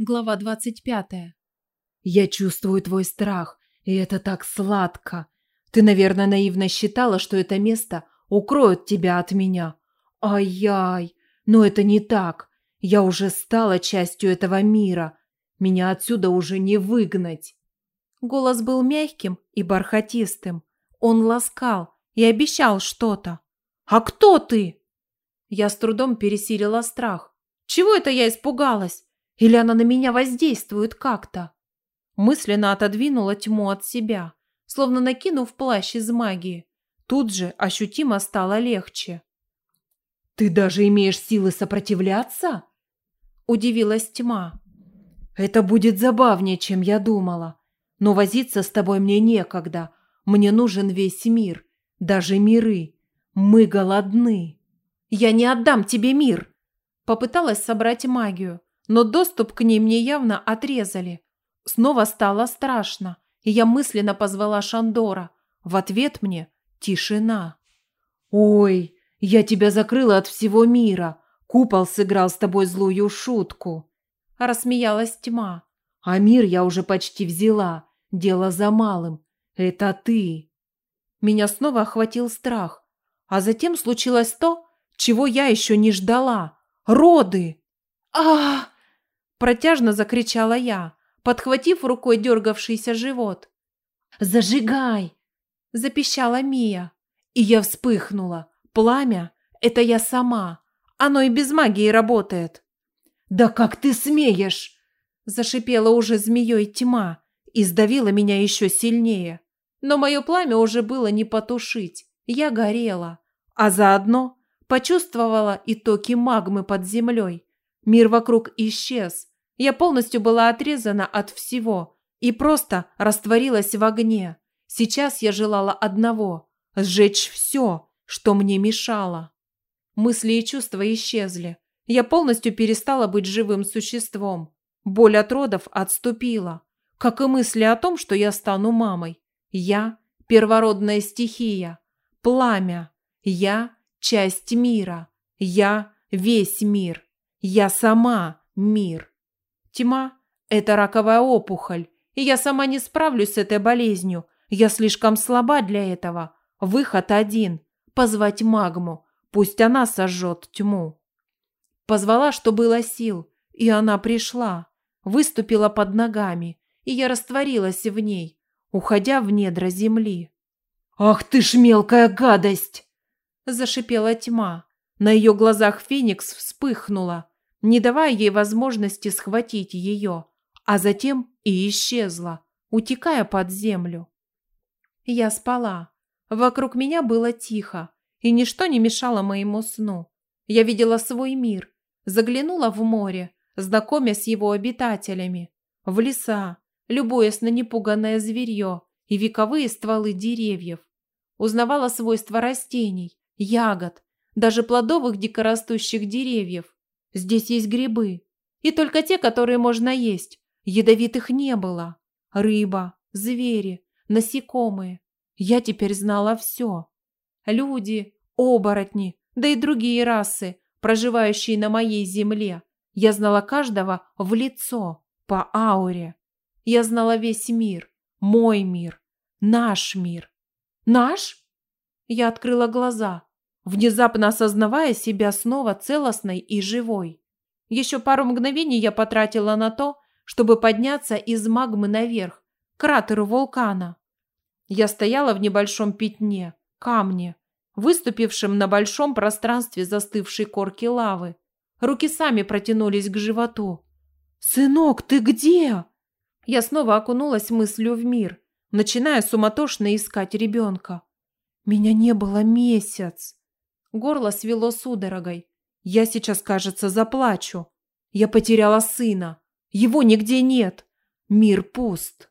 Глава 25. Я чувствую твой страх, и это так сладко. Ты, наверное, наивно считала, что это место укроет тебя от меня. Ай-яй, но это не так. Я уже стала частью этого мира. Меня отсюда уже не выгнать. Голос был мягким и бархатистым. Он ласкал и обещал что-то. «А кто ты?» Я с трудом пересилила страх. «Чего это я испугалась? Или она на меня воздействует как-то?» Мысленно отодвинула тьму от себя, словно накинув плащ из магии. Тут же ощутимо стало легче. «Ты даже имеешь силы сопротивляться?» Удивилась тьма. «Это будет забавнее, чем я думала. Но возиться с тобой мне некогда. Мне нужен весь мир, даже миры. Мы голодны». «Я не отдам тебе мир!» Попыталась собрать магию, но доступ к ней мне явно отрезали. Снова стало страшно, и я мысленно позвала Шандора. В ответ мне тишина. «Ой, я тебя закрыла от всего мира. Купол сыграл с тобой злую шутку». Рассмеялась тьма. «А мир я уже почти взяла. Дело за малым. Это ты». Меня снова охватил страх. А затем случилось то, чего я еще не ждала. Роды! а Протяжно закричала я, подхватив рукой дергавшийся живот. «Зажигай!» – запищала Мия. И я вспыхнула. Пламя – это я сама. Оно и без магии работает. «Да как ты смеешь!» – зашипела уже змеей тьма и сдавила меня еще сильнее. Но мое пламя уже было не потушить. Я горела, а заодно почувствовала итоки магмы под землей. Мир вокруг исчез. Я полностью была отрезана от всего и просто растворилась в огне. Сейчас я желала одного – сжечь все, что мне мешало. Мысли и чувства исчезли. Я полностью перестала быть живым существом. Боль от родов отступила, как и мысли о том, что я стану мамой. Я – первородная стихия, пламя. Я – часть мира. Я – весь мир. Я сама мир. Тьма – это раковая опухоль, и я сама не справлюсь с этой болезнью. Я слишком слаба для этого. Выход один – позвать магму, пусть она сожжет тьму. Позвала, что было сил, и она пришла, выступила под ногами, и я растворилась в ней, уходя в недра земли. «Ах ты ж мелкая гадость!» – зашипела тьма. На ее глазах Феникс вспыхнула, не давая ей возможности схватить ее, а затем и исчезла, утекая под землю. Я спала. Вокруг меня было тихо, и ничто не мешало моему сну. Я видела свой мир, заглянула в море, знакомясь с его обитателями, в леса, любуясь на непуганное зверье и вековые стволы деревьев. Узнавала свойства растений, ягод, даже плодовых дикорастущих деревьев. Здесь есть грибы. И только те, которые можно есть. Ядовитых не было. Рыба, звери, насекомые. Я теперь знала все. Люди, оборотни, да и другие расы, проживающие на моей земле. Я знала каждого в лицо, по ауре. Я знала весь мир, мой мир, наш мир. Наш? Я открыла глаза внезапно осознавая себя снова целостной и живой. Еще пару мгновений я потратила на то, чтобы подняться из магмы наверх, к кратеру вулкана. Я стояла в небольшом пятне, камне, выступившем на большом пространстве застывшей корки лавы. Руки сами протянулись к животу. «Сынок, ты где?» Я снова окунулась мыслью в мир, начиная суматошно искать ребенка. Меня не было месяц. Горло свело судорогой. Я сейчас, кажется, заплачу. Я потеряла сына. Его нигде нет. Мир пуст.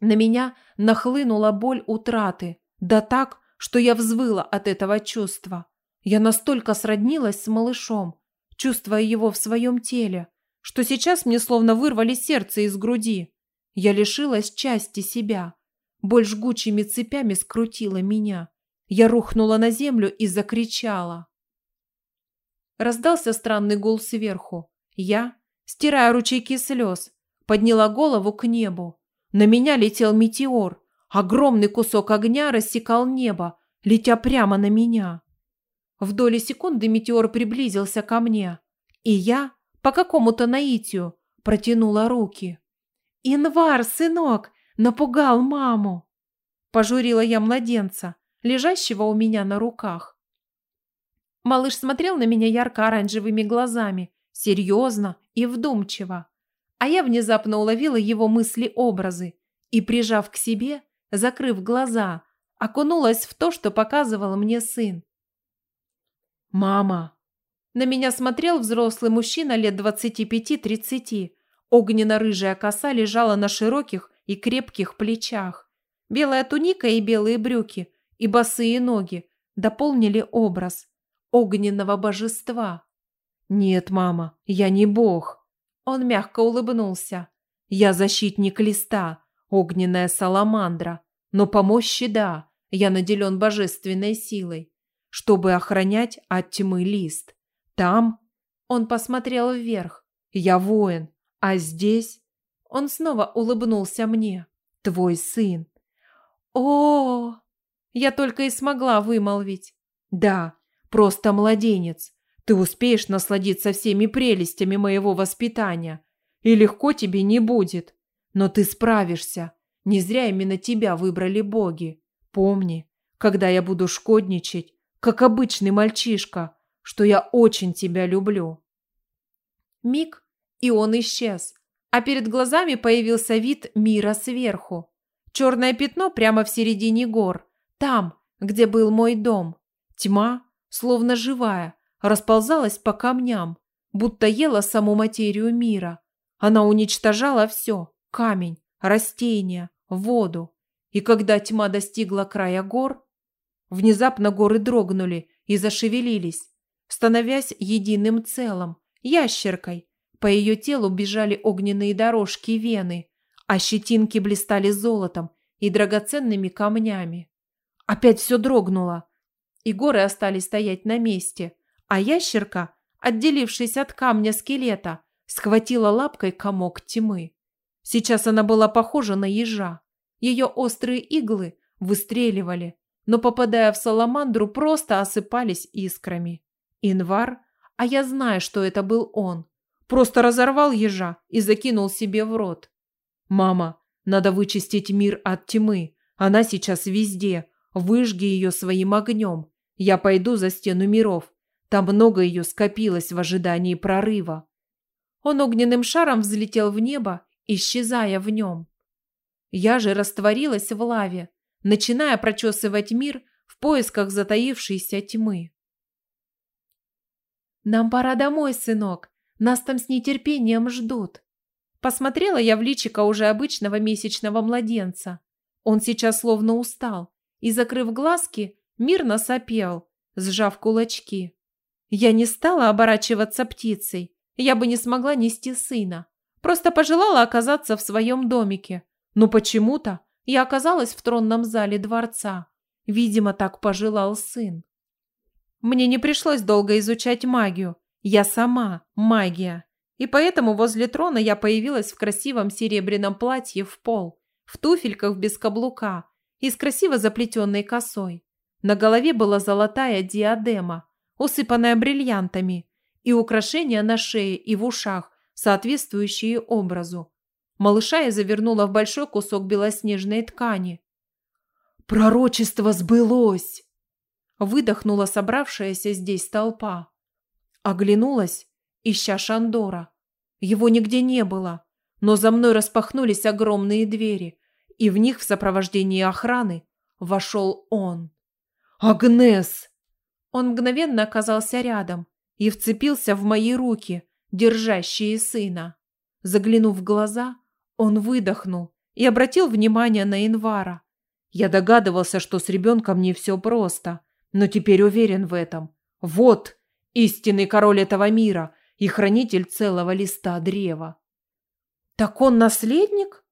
На меня нахлынула боль утраты. Да так, что я взвыла от этого чувства. Я настолько сроднилась с малышом, чувствуя его в своем теле, что сейчас мне словно вырвали сердце из груди. Я лишилась части себя. Боль жгучими цепями скрутила меня. Я рухнула на землю и закричала. Раздался странный гул сверху. Я стирая ручейки слез, подняла голову к небу. На меня летел метеор. Огромный кусок огня рассекал небо, летя прямо на меня. В доли секунды метеор приблизился ко мне, и я, по какому-то наитию, протянула руки. «Инвар, сынок, напугал маму!» Пожурила я младенца, лежащего у меня на руках. Малыш смотрел на меня ярко-оранжевыми глазами, серьезно и вдумчиво. А я внезапно уловила его мысли-образы и, прижав к себе, закрыв глаза, окунулась в то, что показывал мне сын. «Мама!» На меня смотрел взрослый мужчина лет 25-30. Огненно-рыжая коса лежала на широких и крепких плечах. Белая туника и белые брюки, и босые ноги дополнили образ огненного божества. «Нет, мама, я не бог». Он мягко улыбнулся. «Я защитник листа, огненная саламандра. Но по мощи, да, я наделен божественной силой, чтобы охранять от тьмы лист. Там...» Он посмотрел вверх. «Я воин, а здесь...» Он снова улыбнулся мне. «Твой сын». О, -о, -о Я только и смогла вымолвить. «Да, просто младенец. Ты успеешь насладиться всеми прелестями моего воспитания. И легко тебе не будет. Но ты справишься. Не зря именно тебя выбрали боги. Помни, когда я буду шкодничать, как обычный мальчишка, что я очень тебя люблю. Миг, и он исчез. А перед глазами появился вид мира сверху. Черное пятно прямо в середине гор. Там, где был мой дом. Тьма, словно живая, расползалась по камням, будто ела саму материю мира. Она уничтожала все – камень, растения, воду. И когда тьма достигла края гор, внезапно горы дрогнули и зашевелились, становясь единым целым, ящеркой. По ее телу бежали огненные дорожки вены, а щетинки блистали золотом и драгоценными камнями. Опять все дрогнуло, и горы остались стоять на месте – а ящерка, отделившись от камня скелета, схватила лапкой комок тьмы. Сейчас она была похожа на ежа. Ее острые иглы выстреливали, но, попадая в саламандру, просто осыпались искрами. Инвар, а я знаю, что это был он, просто разорвал ежа и закинул себе в рот. «Мама, надо вычистить мир от тьмы. Она сейчас везде. Выжги ее своим огнем. Я пойду за стену миров. Там много ее скопилось в ожидании прорыва. Он огненным шаром взлетел в небо, исчезая в нем. Я же растворилась в лаве, начиная прочесывать мир в поисках затаившейся тьмы. «Нам пора домой, сынок. Нас там с нетерпением ждут». Посмотрела я в личико уже обычного месячного младенца. Он сейчас словно устал и, закрыв глазки, мирно сопел, сжав кулачки. Я не стала оборачиваться птицей. Я бы не смогла нести сына. Просто пожелала оказаться в своем домике. Но почему-то я оказалась в тронном зале дворца. Видимо, так пожелал сын. Мне не пришлось долго изучать магию. Я сама магия. И поэтому возле трона я появилась в красивом серебряном платье в пол, в туфельках без каблука и с красиво заплетенной косой. На голове была золотая диадема, усыпанная бриллиантами, и украшения на шее и в ушах, соответствующие образу. Малыша я завернула в большой кусок белоснежной ткани. «Пророчество сбылось!» Выдохнула собравшаяся здесь толпа. Оглянулась, ища Шандора. Его нигде не было, но за мной распахнулись огромные двери, и в них в сопровождении охраны вошел он. «Агнес!» Он мгновенно оказался рядом и вцепился в мои руки, держащие сына. Заглянув в глаза, он выдохнул и обратил внимание на Инвара. Я догадывался, что с ребенком не все просто, но теперь уверен в этом. Вот истинный король этого мира и хранитель целого листа древа. Так он наследник?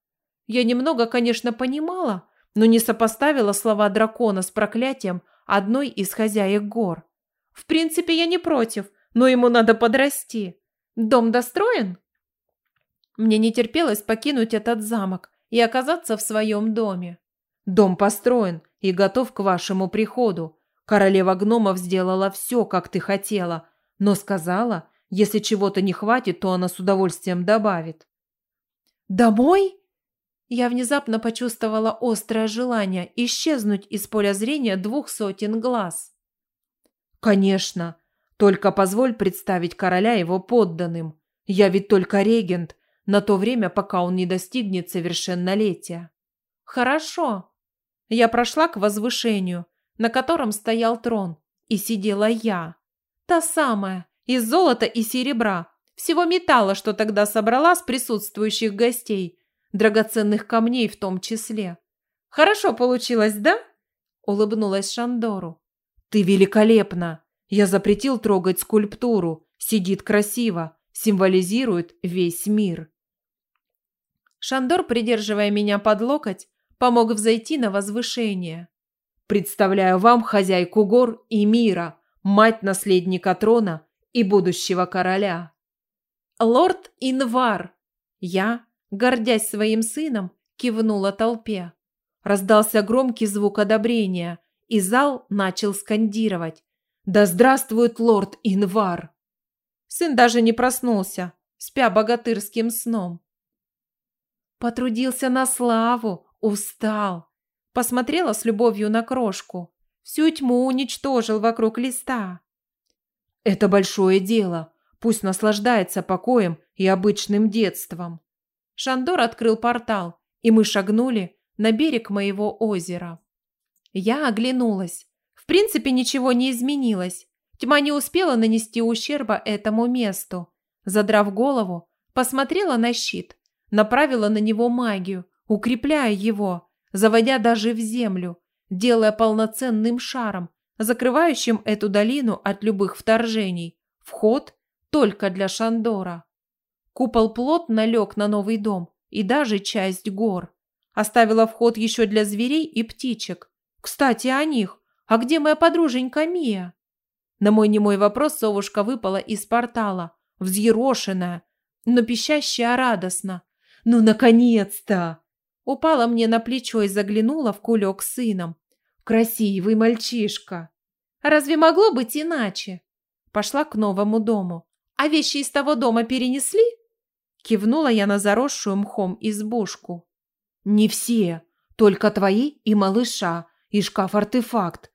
Я немного, конечно, понимала, но не сопоставила слова дракона с проклятием одной из хозяек гор. В принципе, я не против, но ему надо подрасти. Дом достроен? Мне не терпелось покинуть этот замок и оказаться в своем доме. Дом построен и готов к вашему приходу. Королева гномов сделала все, как ты хотела, но сказала, если чего-то не хватит, то она с удовольствием добавит. «Домой?» Я внезапно почувствовала острое желание исчезнуть из поля зрения двух сотен глаз. «Конечно. Только позволь представить короля его подданным. Я ведь только регент, на то время, пока он не достигнет совершеннолетия». «Хорошо». Я прошла к возвышению, на котором стоял трон, и сидела я. Та самая, из золота и серебра, всего металла, что тогда собрала с присутствующих гостей, драгоценных камней в том числе. Хорошо получилось, да? Улыбнулась Шандору. Ты великолепна. Я запретил трогать скульптуру. Сидит красиво, символизирует весь мир. Шандор, придерживая меня под локоть, помог взойти на возвышение. Представляю вам хозяйку гор и мира, мать наследника трона и будущего короля. Лорд Инвар. Я, гордясь своим сыном, кивнула толпе. Раздался громкий звук одобрения, и зал начал скандировать. «Да здравствует лорд Инвар!» Сын даже не проснулся, спя богатырским сном. Потрудился на славу, устал. Посмотрела с любовью на крошку. Всю тьму уничтожил вокруг листа. Это большое дело. Пусть наслаждается покоем и обычным детством. Шандор открыл портал, и мы шагнули на берег моего озера. Я оглянулась. В принципе, ничего не изменилось. Тьма не успела нанести ущерба этому месту. Задрав голову, посмотрела на щит, направила на него магию, укрепляя его, заводя даже в землю, делая полноценным шаром, закрывающим эту долину от любых вторжений. Вход только для Шандора. Купол плотно лег на новый дом и даже часть гор. Оставила вход еще для зверей и птичек. Кстати, о них. А где моя подруженька Мия? На мой немой вопрос совушка выпала из портала, взъерошенная, но пищащая радостно. «Ну, наконец-то!» Упала мне на плечо и заглянула в кулек с сыном. «Красивый мальчишка!» «Разве могло быть иначе?» Пошла к новому дому. «А вещи из того дома перенесли?» Кивнула я на заросшую мхом избушку. «Не все, только твои и малыша, и шкаф-артефакт.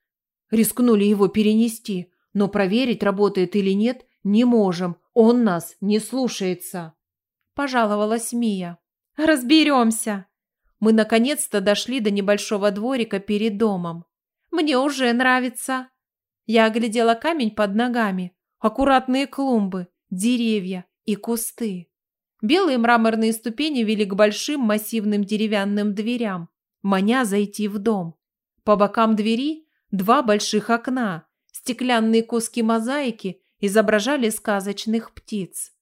Рискнули его перенести, но проверить, работает или нет, не можем. Он нас не слушается», – пожаловалась Мия. «Разберемся». Мы наконец-то дошли до небольшого дворика перед домом. «Мне уже нравится». Я оглядела камень под ногами, аккуратные клумбы, деревья и кусты. Белые мраморные ступени вели к большим массивным деревянным дверям, маня зайти в дом. По бокам двери два больших окна, стеклянные куски мозаики изображали сказочных птиц.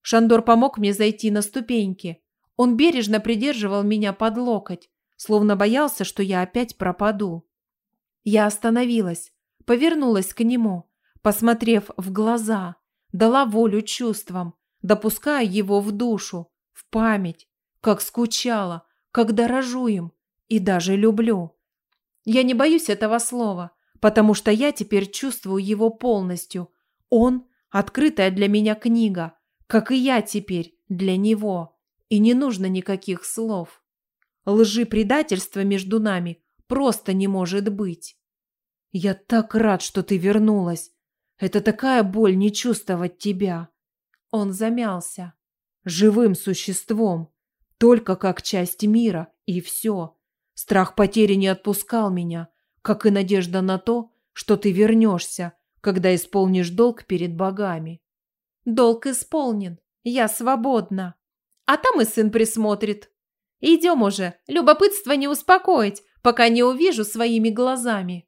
Шандор помог мне зайти на ступеньки. Он бережно придерживал меня под локоть, словно боялся, что я опять пропаду. Я остановилась, повернулась к нему, посмотрев в глаза, дала волю чувствам, допуская его в душу, в память, как скучала, как дорожу им и даже люблю. Я не боюсь этого слова, потому что я теперь чувствую его полностью. Он – открытая для меня книга, как и я теперь для него. И не нужно никаких слов. Лжи предательства между нами просто не может быть. Я так рад, что ты вернулась. Это такая боль не чувствовать тебя. Он замялся. Живым существом. Только как часть мира, и все. Страх потери не отпускал меня, как и надежда на то, что ты вернешься, когда исполнишь долг перед богами. Долг исполнен, я свободна. А там и сын присмотрит. Идем уже, любопытство не успокоить, пока не увижу своими глазами.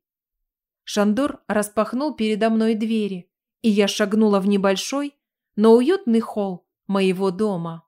Шандор распахнул передо мной двери, и я шагнула в небольшой, но уютный холл моего дома.